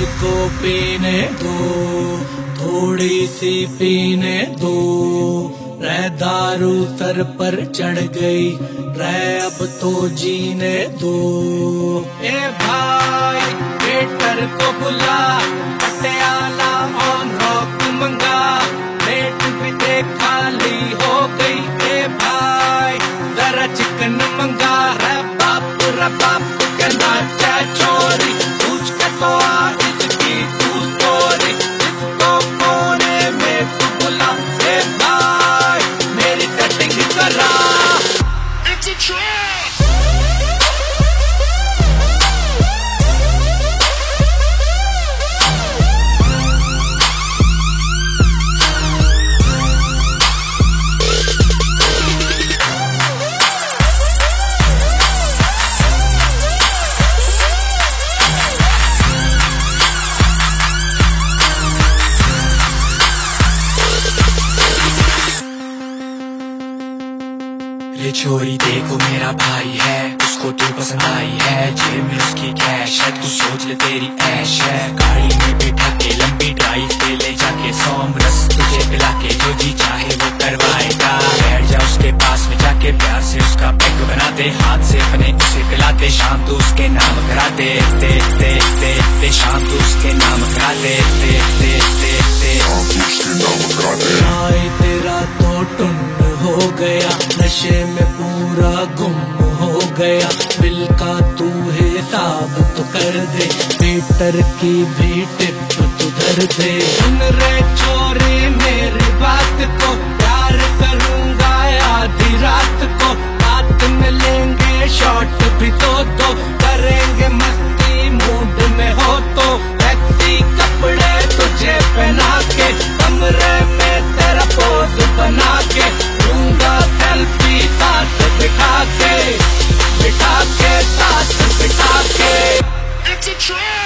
मुझको पीने दो थोड़ी सी पीने दो। रह दारू सर पर चढ़ गई, रह अब तो जीने दो। ए भाई, वेटर को बुला, पटियाला ऑन रॉक मंगा। प्लेट भी देख खाली हो गई, ए भाई, जरा चिकन मंगा। रे बाप रे बाप रे छोरी देखो मेरा भाई है, उसको तू पसंद आई है, जेब में उसकी कैश है, तू सोच ले तेरी ऐश है। गाड़ी में बिठा के लंबी ड्राइव पे ले जाके सोम रस तुझे पिला के जो जी चाहे वो करवाएगा। बैठ जा उसके पास में जाके प्यार से उसका पैक बना दे, हाथ से अपने उसे पिलाते शाम तो उसके नाम करा दे दे दे दे दे, शाम तो उसके नाम करा गया। नशे में पूरा गुम हो गया। बिल का तू है साब तो कर दे। बेटर की भी टिप तू धर दे। मेरे छोरे मेरी। Sure!